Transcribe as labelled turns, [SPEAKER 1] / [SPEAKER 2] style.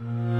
[SPEAKER 1] Bye.